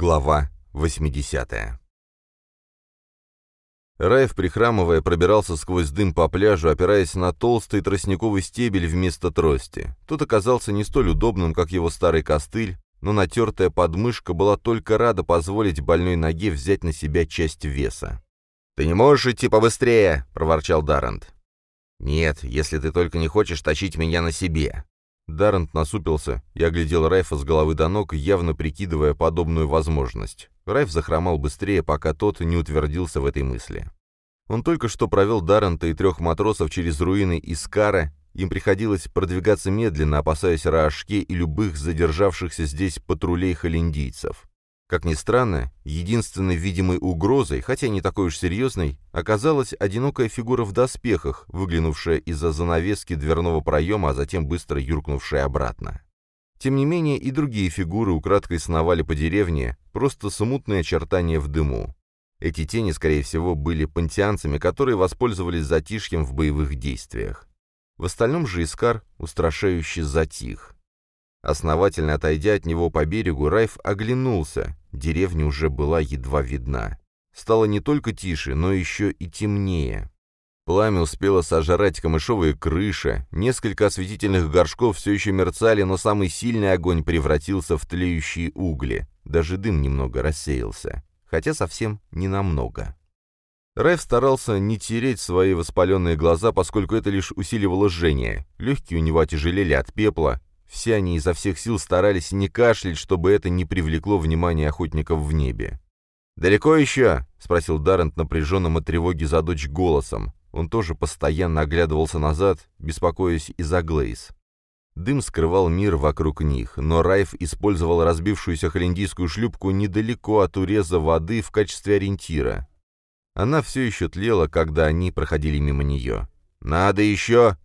Глава 80 Раев, прихрамывая, пробирался сквозь дым по пляжу, опираясь на толстый тростниковый стебель вместо трости. Тот оказался не столь удобным, как его старый костыль, но натертая подмышка была только рада позволить больной ноге взять на себя часть веса. «Ты не можешь идти побыстрее!» — проворчал Даррент. «Нет, если ты только не хочешь тащить меня на себе». Даррент насупился и оглядел Райфа с головы до ног, явно прикидывая подобную возможность. Райф захромал быстрее, пока тот не утвердился в этой мысли. Он только что провел Даррента и трех матросов через руины Искара, им приходилось продвигаться медленно, опасаясь Раашке и любых задержавшихся здесь патрулей холиндийцев. Как ни странно, единственной видимой угрозой, хотя не такой уж серьезной, оказалась одинокая фигура в доспехах, выглянувшая из-за занавески дверного проема, а затем быстро юркнувшая обратно. Тем не менее, и другие фигуры украдкой сновали по деревне, просто смутные очертания в дыму. Эти тени, скорее всего, были пантеанцами, которые воспользовались затишьем в боевых действиях. В остальном же Искар устрашающе затих. Основательно отойдя от него по берегу, Райф оглянулся. Деревня уже была едва видна. Стало не только тише, но еще и темнее. Пламя успело сожрать камышовые крыши, несколько осветительных горшков все еще мерцали, но самый сильный огонь превратился в тлеющие угли. Даже дым немного рассеялся, хотя совсем не намного. Райф старался не тереть свои воспаленные глаза, поскольку это лишь усиливало жжение. Легкие у него отяжелели от пепла. Все они изо всех сил старались не кашлять, чтобы это не привлекло внимание охотников в небе. «Далеко еще?» — спросил Даррент напряженным от тревоги за дочь голосом. Он тоже постоянно оглядывался назад, беспокоясь из-за Глейс. Дым скрывал мир вокруг них, но Райф использовал разбившуюся холиндийскую шлюпку недалеко от уреза воды в качестве ориентира. Она все еще тлела, когда они проходили мимо нее. «Надо еще!»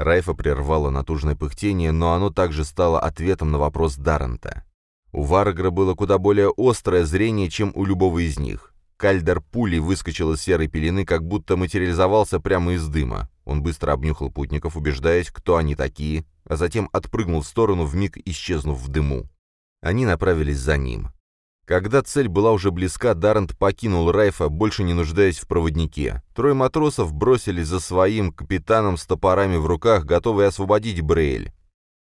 Райфа прервало натужное пыхтение, но оно также стало ответом на вопрос Даррента. У Варгра было куда более острое зрение, чем у любого из них. Кальдер пулей выскочил из серой пелены, как будто материализовался прямо из дыма. Он быстро обнюхал путников, убеждаясь, кто они такие, а затем отпрыгнул в сторону, вмиг исчезнув в дыму. Они направились за ним. Когда цель была уже близка, Даррент покинул Райфа, больше не нуждаясь в проводнике. Трое матросов бросились за своим капитаном с топорами в руках, готовые освободить Брейль.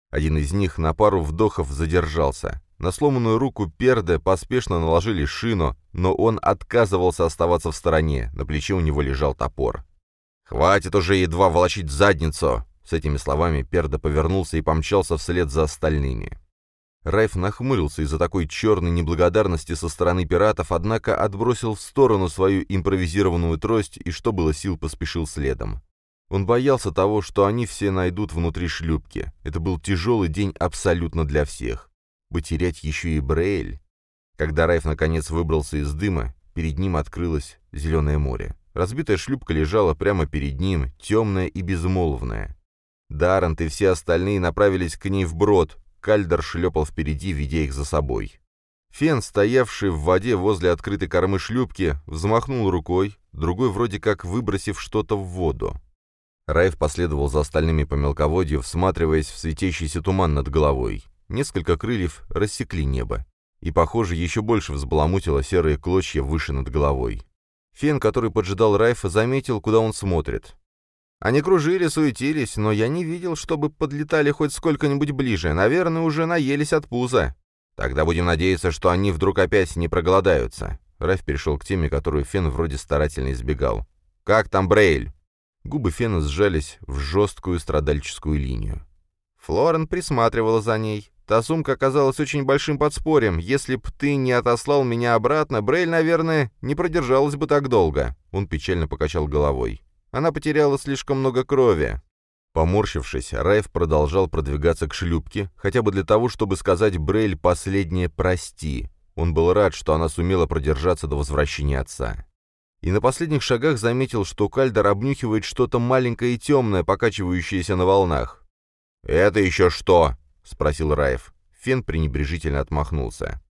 Один из них на пару вдохов задержался. На сломанную руку Перде поспешно наложили шину, но он отказывался оставаться в стороне, на плече у него лежал топор. «Хватит уже едва волочить задницу!» С этими словами Перда повернулся и помчался вслед за остальными. Райф нахмурился из-за такой черной неблагодарности со стороны пиратов, однако отбросил в сторону свою импровизированную трость и, что было сил, поспешил следом. Он боялся того, что они все найдут внутри шлюпки. Это был тяжелый день абсолютно для всех потерять еще и Брейль. Когда Райф наконец выбрался из дыма, перед ним открылось зеленое море. Разбитая шлюпка лежала прямо перед ним, темная и безмолвная. Даррент и все остальные направились к ней вброд, Кальдер шлепал впереди, ведя их за собой. Фен, стоявший в воде возле открытой кормы шлюпки, взмахнул рукой, другой вроде как выбросив что-то в воду. Райф последовал за остальными по мелководью, всматриваясь в светящийся туман над головой. Несколько крыльев рассекли небо, и, похоже, еще больше взбаламутило серые клочья выше над головой. Фен, который поджидал Райфа, заметил, куда он смотрит. Они кружили, суетились, но я не видел, чтобы подлетали хоть сколько-нибудь ближе. Наверное, уже наелись от пуза. Тогда будем надеяться, что они вдруг опять не проголодаются. Райф перешел к теме, которую Фен вроде старательно избегал. «Как там Брейль?» Губы Фена сжались в жесткую страдальческую линию. Флорен присматривала за ней. Та сумка оказалась очень большим подспорьем. Если б ты не отослал меня обратно, Брейль, наверное, не продержалась бы так долго». Он печально покачал головой. «Она потеряла слишком много крови». Поморщившись, Райф продолжал продвигаться к шлюпке, хотя бы для того, чтобы сказать Брейль последнее «прости». Он был рад, что она сумела продержаться до возвращения отца. И на последних шагах заметил, что Кальдер обнюхивает что-то маленькое и темное, покачивающееся на волнах. «Это еще что?» — спросил Раев. Фен пренебрежительно отмахнулся.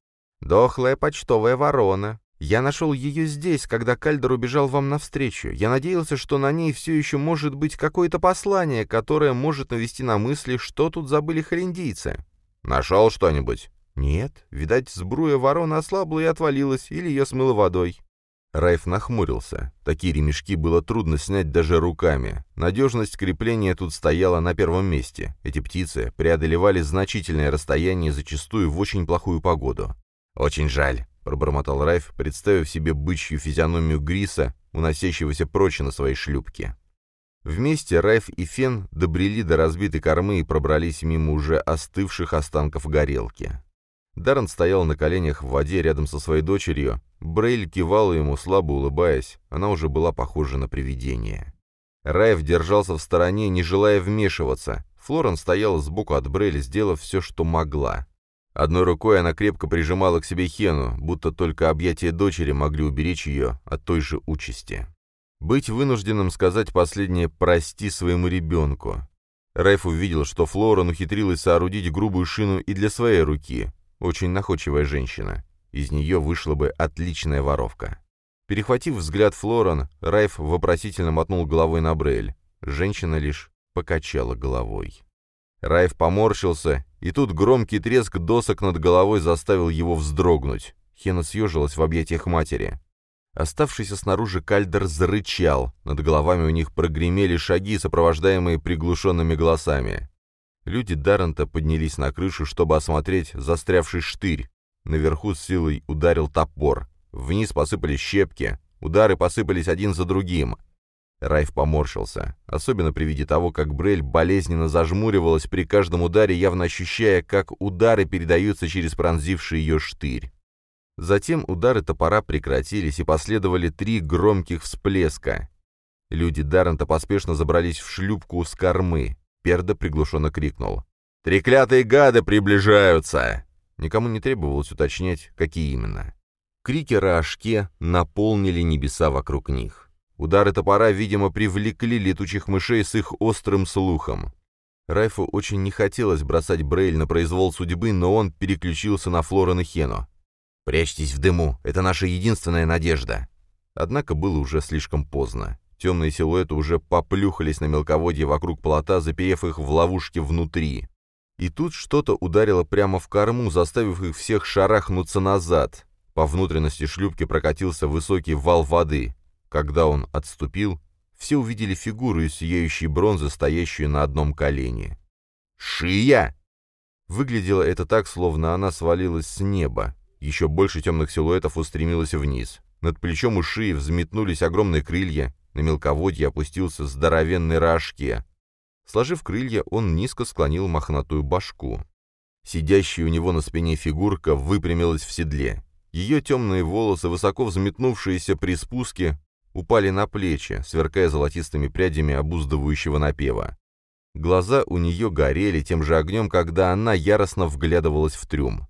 «Дохлая почтовая ворона. Я нашел ее здесь, когда Кальдер убежал вам навстречу. Я надеялся, что на ней все еще может быть какое-то послание, которое может навести на мысли, что тут забыли холиндийцы». «Нашел что-нибудь?» «Нет, видать, сбруя ворона ослабла и отвалилась, или ее смыло водой». Райф нахмурился. Такие ремешки было трудно снять даже руками. Надежность крепления тут стояла на первом месте. Эти птицы преодолевали значительное расстояние зачастую в очень плохую погоду. «Очень жаль», — пробормотал Райф, представив себе бычью физиономию Гриса, уносящегося прочь на своей шлюпке. Вместе Райф и Фен добрели до разбитой кормы и пробрались мимо уже остывших останков горелки. Даррен стоял на коленях в воде рядом со своей дочерью. Брейль кивала ему, слабо улыбаясь. Она уже была похожа на привидение. Райф держался в стороне, не желая вмешиваться. Флорен стояла сбоку от Брейли, сделав все, что могла. Одной рукой она крепко прижимала к себе Хену, будто только объятия дочери могли уберечь ее от той же участи. Быть вынужденным сказать последнее «прости» своему ребенку. Райф увидел, что Флорен ухитрилась соорудить грубую шину и для своей руки, очень находчивая женщина. Из нее вышла бы отличная воровка. Перехватив взгляд Флоран, Райф вопросительно мотнул головой на Брель. Женщина лишь покачала головой. Райф поморщился, и тут громкий треск досок над головой заставил его вздрогнуть. Хена съежилась в объятиях матери. Оставшийся снаружи кальдер зарычал, над головами у них прогремели шаги, сопровождаемые приглушенными голосами. Люди Даррента поднялись на крышу, чтобы осмотреть застрявший штырь. Наверху с силой ударил топор. Вниз посыпались щепки. Удары посыпались один за другим. Райф поморщился, особенно при виде того, как Брель болезненно зажмуривалась при каждом ударе, явно ощущая, как удары передаются через пронзивший ее штырь. Затем удары топора прекратились, и последовали три громких всплеска. Люди Даррента поспешно забрались в шлюпку с кормы. Перда приглушенно крикнул. «Треклятые гады приближаются!» Никому не требовалось уточнять, какие именно. Крики Раашке наполнили небеса вокруг них. Удары топора, видимо, привлекли летучих мышей с их острым слухом. Райфу очень не хотелось бросать Брейль на произвол судьбы, но он переключился на Флорен и Хену. «Прячьтесь в дыму, это наша единственная надежда». Однако было уже слишком поздно. Темные силуэты уже поплюхались на мелководье вокруг плота, заперев их в ловушке внутри. И тут что-то ударило прямо в корму, заставив их всех шарахнуться назад. По внутренности шлюпки прокатился высокий вал воды. Когда он отступил, все увидели фигуру из сияющей бронзы, стоящую на одном колене. «Шия!» Выглядело это так, словно она свалилась с неба. Еще больше темных силуэтов устремилось вниз. Над плечом у шии взметнулись огромные крылья, на мелководье опустился здоровенный рожке. Сложив крылья, он низко склонил мохнатую башку. Сидящая у него на спине фигурка выпрямилась в седле. Ее темные волосы, высоко взметнувшиеся при спуске, упали на плечи, сверкая золотистыми прядями обуздывающего напева. Глаза у нее горели тем же огнем, когда она яростно вглядывалась в трюм.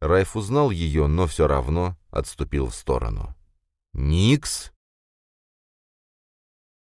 Райф узнал ее, но все равно отступил в сторону. «Никс!»